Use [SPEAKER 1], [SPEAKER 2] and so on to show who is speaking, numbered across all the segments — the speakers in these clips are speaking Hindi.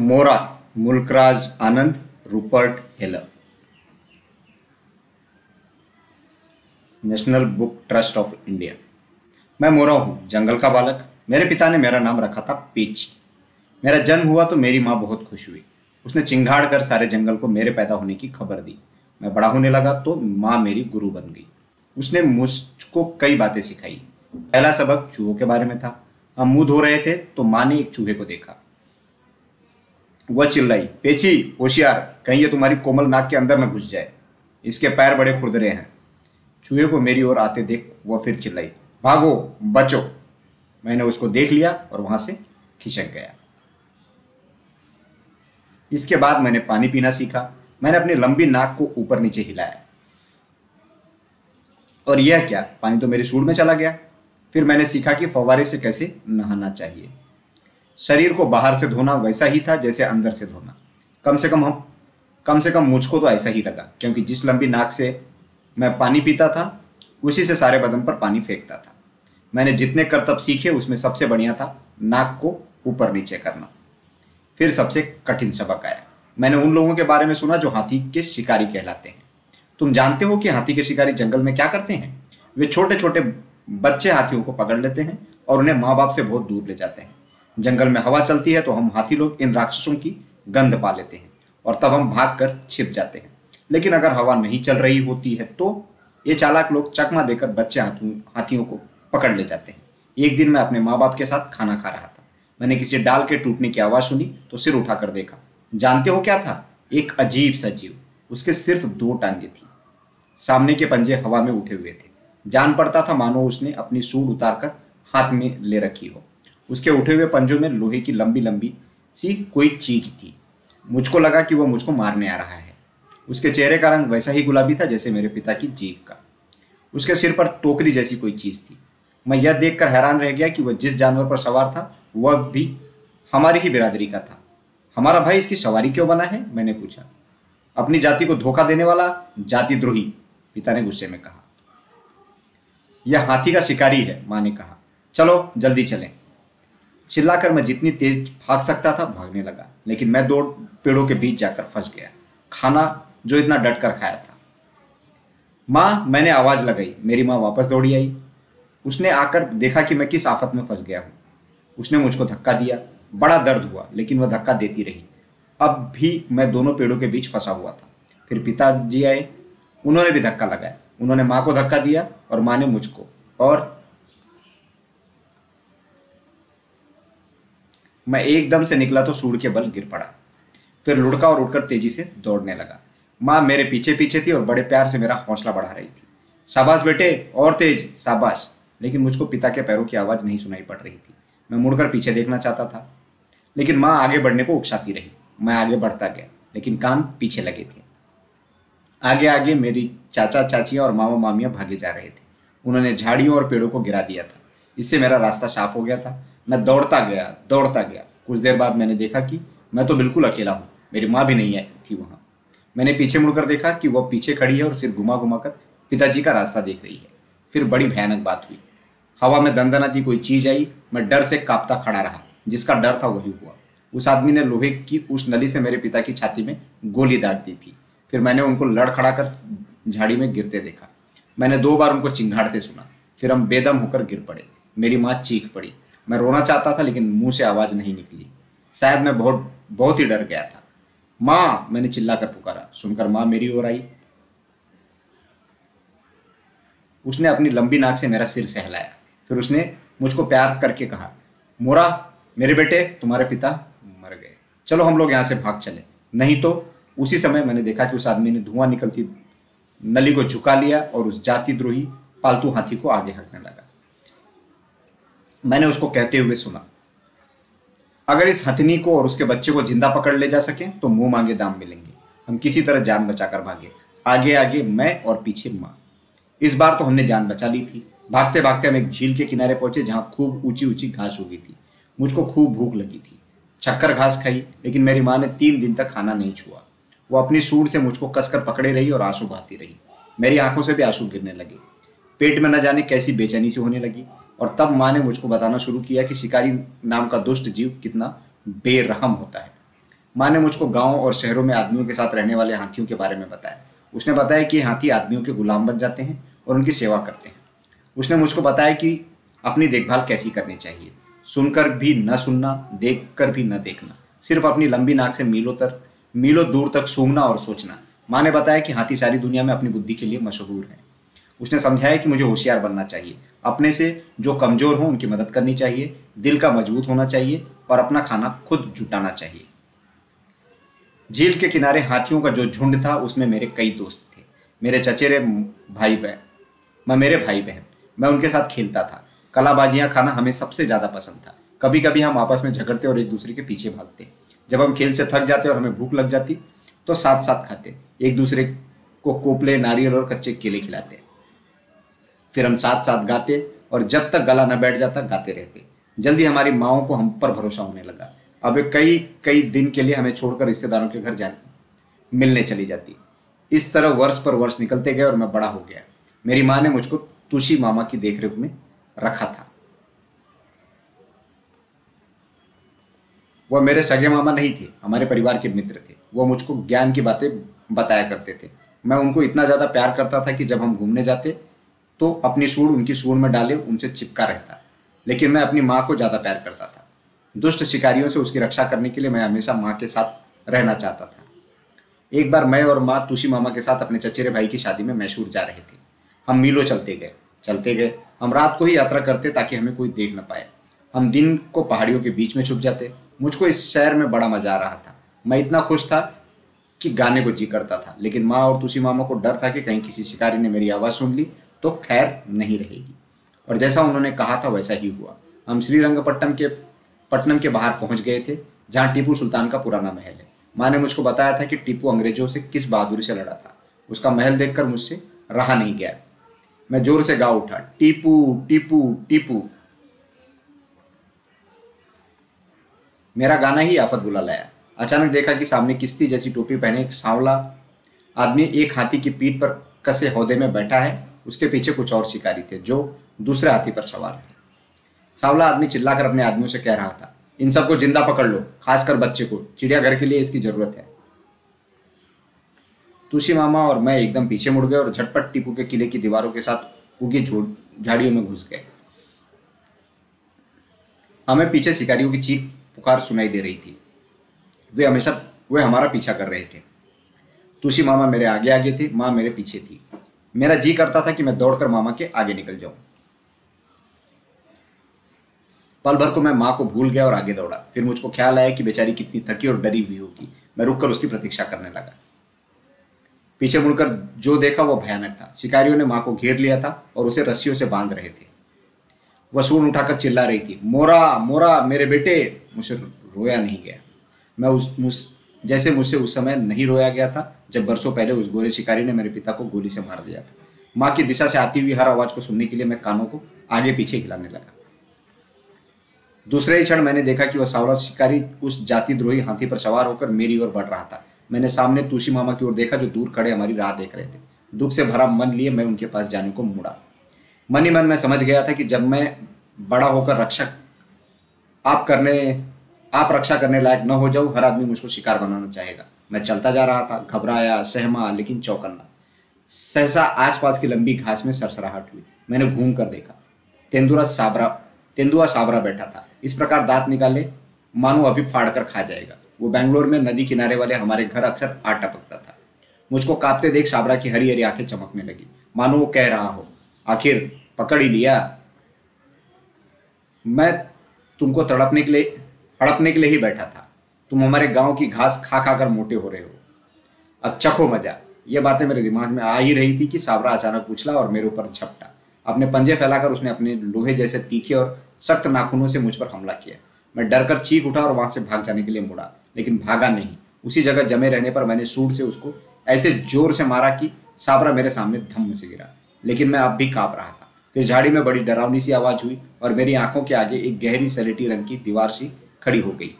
[SPEAKER 1] Mora Mulkraj Anand, Rupert Heller. National book trust of India. मैं मोरा हूँ, जंगल का बालक। मेरे पिता ने मेरा नाम रखा था पीच। मेरा जन्म हुआ तो मेरी माँ बहुत खुश हुई। उसने चिंगाड़ कर सारे जंगल को मेरे पैदा होने की खबर दी। मैं बड़ा होने लगा तो माँ मेरी गुरु बन गई। उसने मुझको कई बातें सिखाई। पहला सबक चूहों के बारे में था। हम मुँह धो रहे थे तो माँ ने एक चूहे को देखा। वह चिल्लाई, पेची, होशियार, कहीं ये तुम्हारी कोमल नाक के अंदर न घुस जाए। इसके पैर बड़े खुरदरे हैं चूहे को मेरी ओर आते देख वह फिर चिल्लाई, भागो, बचो मैंने उसको देख लिया और वहाँ से खिसक गया। इसके बाद मैंने पानी पीना सीखा। मैंने अपनी लंबी नाक को ऊपर नीचे हिलाया। और यह क्या? पानी तो मेरे सूर में चला गया। फिर मैंने सीखा कि फवारे से कैसे नहाना चाहिए। शरीर को बाहर से धोना वैसा ही था जैसे अंदर से धोना। कम से कम हम, कम से कम मुझको तो ऐसा ही लगा, क्योंकि जिस लंबी नाक से मैं पानी पीता था, उसी से सारे बदन पर पानी फेंकता था। मैंने जितने करतब सीखे, उसमें सबसे बढ़िया था नाक को ऊपर नीचे करना। फिर सबसे कठिन सबक आया। मैंने उन लोगों के बारे में सुना जो हाथी के शिकारी कहलाते हैं। तुम जानते हो कि हाथी के शिकारी जंगल में क्या करते हैं? वे छोटे छोटे बच्चे हाथियों को पकड़ लेते हैं और उन्हें माँ बाप से बहुत दूर ले जाते हैं। जंगल में हवा चलती है तो हम हाथी लोग, इन राक्षसों की गंध पा लेते हैं और तब हम भाग कर छिप जाते हैं। लेकिन अगर हवा नहीं चल रही होती है तो ये चालाक लोग चकमा देकर बच्चे हाथियों को पकड़ ले जाते हैं। एक दिन मैं अपने माँ बाप के साथ खाना खा रहा था। मैंने किसी डाल के टूटने की आवाज़ सुनी तो सिर उठाकर देखा। जानते हो क्या था? एक अजीब सा जीव। उसके सिर्फ़ दो टांगे थी। सामने के पंजे हवा में उठे हुए थे। जान पड़ता था मानो उसने अपनी सूट उतारकर हाथ में ले रखी हो। उसके उठे हुए पंजों में लोहे की लंबी लंबी सी कोई चीज़ थी। मुझको लगा कि वह मुझको मारने आ रहा है। उसके चेहरे का रंग वैसा ही गुलाबी था जैसे मेरे पिता की जीभ का। उसके सिर पर टोकरी जैसी कोई चीज़ थी। मैं यह देखकर हैरान रह गया कि वह जिस जानवर पर सवार था, वह भी हमारी ही बिरादरी का था। हमारा भाई इसकी सवारी क्यों बना है, मैंने पूछा। अपनी जाति को धोखा देने वाला जाति द्रोही पिता ने गुस्से में कहा। यह हाथी का शिकारी है, माँ ने कहा। चलो, जल्दी चलें। चिल्लाकर मैं जितनी तेज भाग सकता था, भागने लगा। लेकिन मैं दो पेड़ों के बीच जाकर फंस गया। खाना जो इतना डट कर खाया था। माँ, मैंने आवाज़ लगाई। मेरी माँ वापस दौड़ी आई। उसने आकर देखा कि मैं किस आफत में फंस गया हूँ। उसने मुझको धक्का दिया। बड़ा दर्द हुआ, लेकिन वह धक्का देती रही। अब भी मैं दोनों पेड़ों के बीच फंसा हुआ था। फिर पिताजी आए। उन्होंने भी धक्का लगाया। उन्होंने माँ को धक्का दिया और माँ ने मुझको। और मैं एकदम से निकला तो सूढ़ के बल गिर पड़ा। फिर लुढ़का और उठकर तेज़ी से दौड़ने लगा। माँ मेरे पीछे पीछे थी और बड़े प्यार से मेरा हौसला बढ़ा रही थी। शाबाश बेटे, और तेज, शाबाश। लेकिन मुझको पिता के पैरों की आवाज़ नहीं सुनाई पड़ रही थी। मैं मुड़कर पीछे देखना चाहता था। लेकिन माँ आगे बढ़ने को उकसाती रही। मैं आगे बढ़ता गया, लेकिन कान पीछे लगे थे। आगे आगे मेरी चाचा चाचियाँ और मामा मामियाँ भागे जा रहे थे। उन्होंने झाड़ियों और पेड़ों को गिरा दिया था। इससे मेरा रास्ता साफ़ हो गया था। मैं दौड़ता गया दौड़ता गया। कुछ देर बाद मैंने देखा कि मैं तो बिल्कुल अकेला हूँ। मेरी माँ भी नहीं आई थी वहाँ। मैंने पीछे मुड़कर देखा कि वह पीछे खड़ी है और सिर घुमा घुमा कर पिताजी का रास्ता देख रही है। फिर बड़ी भयानक बात हुई। हवा में दंदनाती कोई चीज़ आई, मैं डर से कांपता खड़ा रहा। जिसका डर था वही हुआ। उस आदमी ने लोहे की उस नली से मेरे पिता की छाती में गोली दाग दी थी। फिर मैंने उनको लड़खड़ा कर झाड़ी में गिरते देखा। मैंने दो बार उनको चिंगाड़ते सुना। फिर हम बेदम होकर गिर पड़े। मेरी माँ चीख पड़ी। मैं रोना चाहता था, लेकिन मुँह से आवाज़ नहीं निकली। शायद मैं बहुत बहुत ही डर गया था। माँ, मैंने चिल्लाकर पुकारा। सुनकर माँ मेरी ओर आई। उसने अपनी लंबी नाक से मेरा सिर सहलाया। फिर उसने मुझको प्यार करके कहा, मोरा, मेरे बेटे, तुम्हारे पिता मर गए। चलो हम लोग यहाँ से भाग चले। नहीं तो उसी समय मैंने देखा कि उस आदमी ने धुआँ निकलती, नली को झुका लिया और उस जाति द्रोही पालतू हाथी को आगे हटने लगा। मैंने उसको कहते हुए सुना, अगर इस हथनी को और उसके बच्चे को ज़िंदा पकड़ ले जा सके तो मुँह मांगे दाम मिलेंगे। हम किसी तरह जान बचाकर भागे। आगे आगे मैं और पीछे माँ। इस बार तो हमने जान बचा ली थी। भागते भागते हम एक झील के किनारे पहुँचे, जहाँ खूब ऊँची ऊँची घास उगी थी। मुझको खूब भूख लगी थी। चक्कर घास खाई, लेकिन मेरी माँ ने तीन दिन तक खाना नहीं छुआ। वो अपनी सूर से मुझको कसकर पकड़े रही और आँसू बहाती रही। मेरी आँखों से भी आँसू गिरने लगे। पेट में न जाने कैसी बेचैनी से होने लगी। और तब माँ ने मुझको बताना शुरू किया कि शिकारी नाम का दुष्ट जीव कितना बेरहम होता है। माँ ने मुझको गाँव और शहरों में आदमियों के साथ रहने वाले हाथियों के बारे में बताया। उसने बताया कि हाथी आदमियों के गुलाम बन जाते हैं और उनकी सेवा करते हैं। उसने मुझको बताया कि अपनी देखभाल कैसी करनी चाहिए। सुनकर भी न सुनना देख कर भी न देखना। सिर्फ़ अपनी लंबी नाक से मीलों तक मीलों दूर तक सूंघना और सोचना। माँ ने बताया कि हाथी सारी दुनिया में अपनी बुद्धि के लिए मशहूर है। उसने समझाया कि मुझे होशियार बनना चाहिए। अपने से जो कमज़ोर हों, उनकी मदद करनी चाहिए, दिल का मज़बूत होना चाहिए और अपना खाना खुद जुटाना चाहिए। झील के किनारे हाथियों का जो झुंड था, उसमें मेरे कई दोस्त थे। मेरे चचेरे भाई बहन मैं मेरे भाई बहन मैं उनके साथ खेलता था। कलाबाजियाँ खाना हमें सबसे ज़्यादा पसंद था। कभी कभी हम आपस में झगड़ते और एक दूसरे के पीछे भागते। जब हम खेल से थक जाते और हमें भूख लग जाती तो साथ साथ खाते। एक दूसरे को कोपले, नारियल और कच्चे केले खिलाते। फिर हम साथ साथ गाते और जब तक गला न बैठ जाता, गाते रहते। जल्दी हमारी माओ को हम पर भरोसा होने लगा। अब कई कई दिन के लिए हमें छोड़कर रिश्तेदारों के घर जा मिलने चली जाती। इस तरह वर्ष पर वर्ष निकलते गए और मैं बड़ा हो गया। मेरी माँ ने मुझको तुशी मामा की देखरेख में रखा था। वह मेरे सगे मामा नहीं थे, हमारे परिवार के मित्र थे। वह मुझको ज्ञान की बातें बताया करते थे। मैं उनको इतना ज़्यादा प्यार करता था कि जब हम घूमने जाते तो अपनी सूढ़ उनकी सूढ़ में डाले, उनसे चिपका रहता। लेकिन मैं अपनी माँ को ज़्यादा प्यार करता था। दुष्ट शिकारियों से उसकी रक्षा करने के लिए मैं हमेशा माँ के साथ रहना चाहता था। एक बार मैं और माँ तुशी मामा के साथ अपने चचेरे भाई की शादी में मैसूर जा रहे थे। हम मीलों चलते गए। चलते गए। हम रात को ही यात्रा करते ताकि हमें कोई देख न पाए। हम दिन को पहाड़ियों के बीच में छुप जाते। मुझको इस शहर में बड़ा मज़ा आ रहा था। मैं इतना खुश था कि गाने को जी करता था। लेकिन माँ और तुसी मामा को डर था कि कहीं किसी शिकारी ने मेरी आवाज़ सुन ली तो खैर नहीं रहेगी। और जैसा उन्होंने कहा था, वैसा ही हुआ। हम श्रीरंगपट्टनम के, पट्टनम के बाहर पहुँच गए थे, जहाँ टीपू सुल्तान का पुराना महल है। माँ ने मुझको बताया था कि टीपू अंग्रेज़ों से किस बहादुरी से लड़ा था। उसका महल देखकर मुझसे रहा नहीं गया। मैं ज़ोर से गा उठा, टीपू टीपू टीपू। मेरा गाना ही आफत बुला लाया। अचानक देखा कि सामने किस्ती जैसी टोपी पहने एक सांवला आदमी एक हाथी की पीठ पर कसे हौदे में बैठा है। उसके पीछे कुछ और शिकारी थे, जो दूसरे हाथी पर सवार थे। सांवला आदमी चिल्लाकर अपने आदमियों से कह रहा था, इन सबको ज़िंदा पकड़ लो, खासकर बच्चे को। चिड़ियाघर के लिए इसकी ज़रूरत है। तुशी मामा और मैं एकदम पीछे मुड़ गए और झटपट टीपू के किले की दीवारों के साथ उगी झाड़ियों में घुस गए। हमें पीछे शिकारियों की चीख पुकार सुनाई दे रही थी। वे हमेशा वे हमारा पीछा कर रहे थे। तुशी मामा मेरे आगे आगे थे, माँ मेरे पीछे थी। मेरा जी करता था कि मैं दौड़कर मामा के आगे निकल जाऊँ। पल भर को मैं माँ को भूल गया और आगे दौड़ा। फिर मुझको ख्याल आया कि बेचारी कितनी थकी और डरी हुई होगी। मैं रुककर उसकी प्रतीक्षा करने लगा। पीछे मुड़कर जो देखा वो भयानक था। शिकारियों ने माँ को घेर लिया था और उसे रस्सियों से बाँध रहे थे। वह सून उठाकर चिल्ला रही थी, मोरा मोरा, मेरे बेटे! मुझसे रोया नहीं गया। मैं उस जैसे मुझसे उस समय नहीं रोया गया था, जब बरसों पहले उस गोरे शिकारी ने मेरे पिता को गोली से मार दिया था। माँ की दिशा से आती हुई हर आवाज़ को सुनने के लिए मैं कानों को आगे पीछे हिलाने लगा। दूसरे ही क्षण मैंने देखा कि वह सावरा शिकारी उस जाति द्रोही हाथी पर सवार होकर मेरी ओर बढ़ रहा था। मैंने सामने तुलसी मामा की ओर देखा जो दूर खड़े हमारी राह देख रहे थे। दुख से भरा मन लिए मैं उनके पास जाने को मुड़ा। मन ही मन मैं समझ गया था कि जब मैं बड़ा होकर रक्षक आप करने आप रक्षा करने लायक न हो जाऊँ, हर आदमी मुझको शिकार बनाना चाहेगा। मैं चलता जा रहा था, घबराया, सहमा, लेकिन चौकन्ना। सहसा आसपास की लंबी घास में सरसराहट हुई। मैंने घूम कर देखा। तेंदुआ साबरा तेंदुआ साबरा बैठा था। इस प्रकार दांत निकाले, मानो अभी फाड़ कर खा जाएगा। वो बेंगलोर में नदी किनारे वाले हमारे घर अक्सर आ टपकता था। मुझको कांपते देख साबरा की हरी हरी आँखें चमकने लगी। मानो वो कह रहा हो, आखिर पकड़ ही लिया। मैं तुमको तड़पने के लिए हड़पने के लिए ही बैठा था। तुम हमारे गाँव की घास खा खा कर मोटे हो रहे हो। अब चखो मज़ा। ये बातें मेरे दिमाग में आ ही रही थी कि साबरा अचानक उछला और मेरे ऊपर झपटा। अपने पंजे फैलाकर उसने अपने लोहे जैसे तीखे और सख्त नाखूनों से मुझ पर हमला किया। मैं डर चीख उठा और वहाँ से भाग जाने के लिए मुड़ा, लेकिन भागा नहीं। उसी जगह जमे रहने पर मैंने सूट से उसको ऐसे ज़ोर से मारा कि साबरा मेरे सामने धम्म से गिरा। लेकिन मैं अब भी काँप रहा था। फिर झाड़ी में बड़ी डरावनी सी आवाज़ हुई और मेरी आँखों के आगे एक गहरी सलेटी रंग की दीवार सी खड़ी हो गई।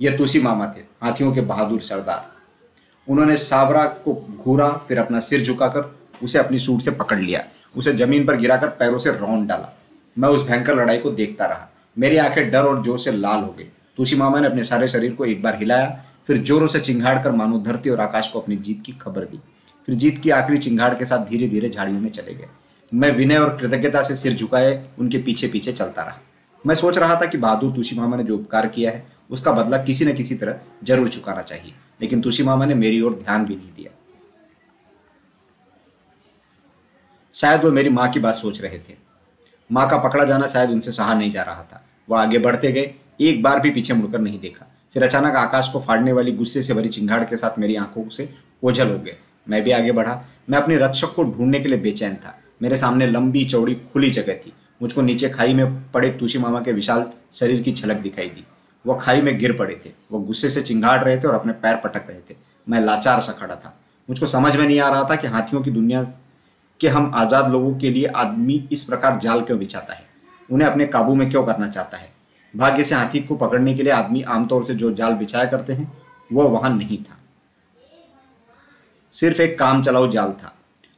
[SPEAKER 1] ये तुसी मामा थे, हाथियों के बहादुर सरदार। उन्होंने सावरा को घूरा, फिर अपना सिर झुकाकर उसे अपनी सूट से पकड़ लिया। उसे ज़मीन पर गिराकर पैरों से रौंद डाला। मैं उस भयंकर लड़ाई को देखता रहा। मेरी आँखें डर और ज़ोर से लाल हो गई। तुलसी मामा ने अपने सारे शरीर को एक बार हिलाया, फिर जोरों से चिंगाड़ कर मानो धरती और आकाश को अपनी जीत की खबर दी। फिर जीत की आखिरी चिंगाड़ के साथ धीरे धीरे झाड़ियों में चले गए। मैं विनय और कृतज्ञता से सिर झुकाए उनके पीछे पीछे चलता रहा। मैं सोच रहा था कि बहादुर तुलसी मामा ने जो उपकार किया है, उसका बदला किसी न किसी तरह ज़रूर चुकाना चाहिए। लेकिन तुलसी मामा ने मेरी ओर ध्यान भी नहीं दिया। शायद वो मेरी माँ की बात सोच रहे थे। माँ का पकड़ा जाना शायद उनसे सहा नहीं जा रहा था। वह आगे बढ़ते गए, एक बार भी पीछे मुड़कर नहीं देखा। फिर अचानक आकाश को फाड़ने वाली गुस्से से भरी चिंगाड़ के साथ मेरी आँखों से ओझल हो गए। मैं भी आगे बढ़ा। मैं अपने रक्षक को ढूँढने के लिए बेचैन था। मेरे सामने लंबी चौड़ी खुली जगह थी। मुझको नीचे खाई में पड़े तुशी मामा के विशाल शरीर की झलक दिखाई दी। वह खाई में गिर पड़े थे। वो गुस्से से चिंगाड़ रहे थे और अपने पैर पटक रहे थे। मैं लाचार सा खड़ा था। मुझको समझ में नहीं आ रहा था कि हाथियों की दुनिया के हम आज़ाद लोगों के लिए आदमी इस प्रकार जाल क्यों बिछाता है? उन्हें अपने काबू में क्यों करना चाहता है? भाग्य से हाथी को पकड़ने के लिए आदमी आमतौर से जो जाल बिछाया करते हैं वह वहाँ नहीं था। सिर्फ़ एक काम चलाओ जाल था।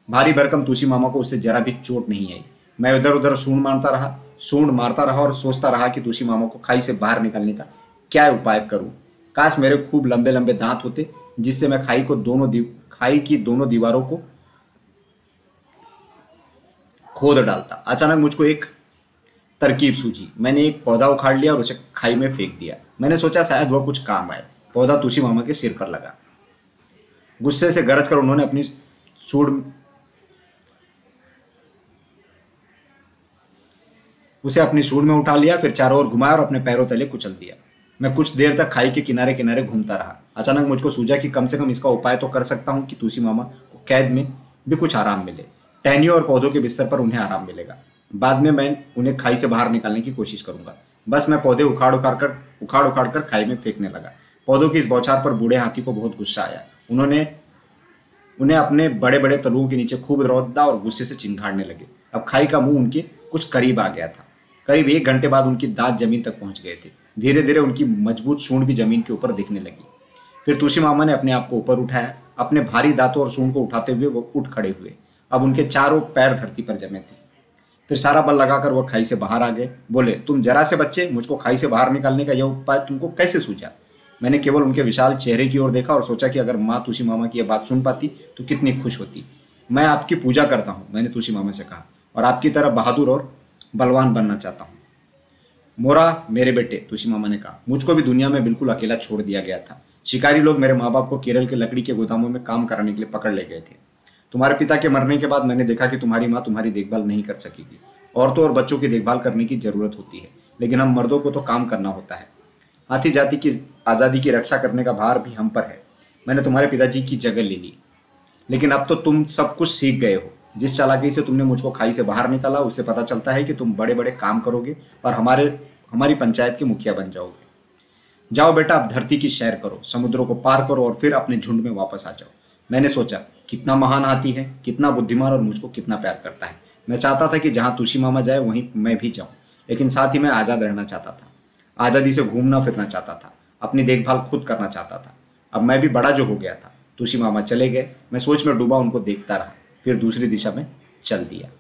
[SPEAKER 1] भारी भरकम तुलसी मामा को उससे जरा भी चोट नहीं आई। मैं उधर उधर सूंड मारता रहा, सूंड मारता रहा और सोचता रहा कि तुशी मामा को खाई से बाहर निकलने का क्या उपाय करूँ। काश मेरे खूब लंबे लंबे दांत होते, जिससे मैं खाई को दोनों खाई की दोनों दीवारों को खोद डालता। अचानक मुझको एक तरकीब सूझी। मैंने एक पौधा उखाड़ लिया और उसे खाई में फेंक दिया। मैंने सोचा शायद वह कुछ काम आए। पौधा तुशी मामा के सिर पर लगा। गुस्से से गरज कर उन्होंने अपनी सूढ़ उसे अपनी सूढ़ में उठा लिया, फिर चारों ओर घुमाया और अपने पैरों तले कुचल दिया। मैं कुछ देर तक खाई के किनारे किनारे घूमता रहा। अचानक मुझको सूझा कि कम से कम इसका उपाय तो कर सकता हूँ कि तुलसी मामा को कैद में भी कुछ आराम मिले। टहनियों और पौधों के बिस्तर पर उन्हें आराम मिलेगा। बाद में मैं उन्हें खाई से बाहर निकालने की कोशिश करूँगा। बस मैं पौधे उखाड़ उखाड़ कर, उखाड़ उखाड़ कर खाई में फेंकने लगा। पौधों की इस बौछार पर बूढ़े हाथी को बहुत गुस्सा आया। उन्होंने, उन्हें अपने बड़े बड़े तलुओं के नीचे खूब रौदा और गुस्से से चिंगाड़ने लगे। अब खाई का मुँह उनके कुछ करीब आ गया था। करीब एक घंटे बाद उनकी दांत ज़मीन तक पहुँच गए थे। धीरे धीरे उनकी मज़बूत सूंड भी ज़मीन के ऊपर दिखने लगी। फिर तुलसी मामा ने अपने आप को ऊपर उठाया। अपने भारी दांतों और सूंड को उठाते हुए वो उठ खड़े हुए। अब उनके चारों पैर धरती पर जमे थे। फिर सारा बल लगाकर वह खाई से बाहर आ गए। बोले, तुम जरा से बच्चे, मुझको खाई से बाहर निकालने का यह उपाय तुमको कैसे सूझा? मैंने केवल उनके विशाल चेहरे की ओर देखा और सोचा कि अगर माँ तुलसी मामा की यह बात सुन पाती तो कितनी खुश होती। मैं आपकी पूजा करता हूँ, मैंने तुलसी मामा से कहा। और आपकी तरह बहादुर और बलवान बनना चाहता हूँ। मोरा, मेरे बेटे, तुलसी मामा ने कहा, मुझको भी दुनिया में बिल्कुल अकेला छोड़ दिया गया था। शिकारी लोग मेरे माँ बाप को केरल के लकड़ी के गोदामों में काम कराने के लिए पकड़ ले गए थे। तुम्हारे पिता के मरने के बाद मैंने देखा कि तुम्हारी माँ तुम्हारी देखभाल नहीं कर सकेगी। औरतों और बच्चों की देखभाल करने की ज़रूरत होती है, लेकिन हम मर्दों को तो काम करना होता है। हाथी जाति की, आज़ादी की रक्षा करने का भार भी हम पर है। मैंने तुम्हारे पिताजी की जगह ले ली। लेकिन अब तो तुम सब कुछ सीख गए हो। जिस चालाकी से तुमने मुझको खाई से बाहर निकाला, उससे पता चलता है कि तुम बड़े बड़े काम करोगे और हमारे, हमारी पंचायत के मुखिया बन जाओगे। जाओ बेटा, अब धरती की सैर करो, समुद्रों को पार करो और फिर अपने झुंड में वापस आ जाओ। मैंने सोचा, कितना महान हाथी है, कितना बुद्धिमान और मुझको कितना प्यार करता है। मैं चाहता था कि जहाँ तुलसी मामा जाए, वहीं मैं भी जाऊँ, लेकिन साथ ही मैं आज़ाद रहना चाहता था। आज़ादी से घूमना फिरना चाहता था, अपनी देखभाल खुद करना चाहता था। अब मैं भी बड़ा जो हो गया था, तुलसी मामा चले गए। मैं सोच में डूबा, उनको देखता रहा। फिर दूसरी दिशा में चल दिया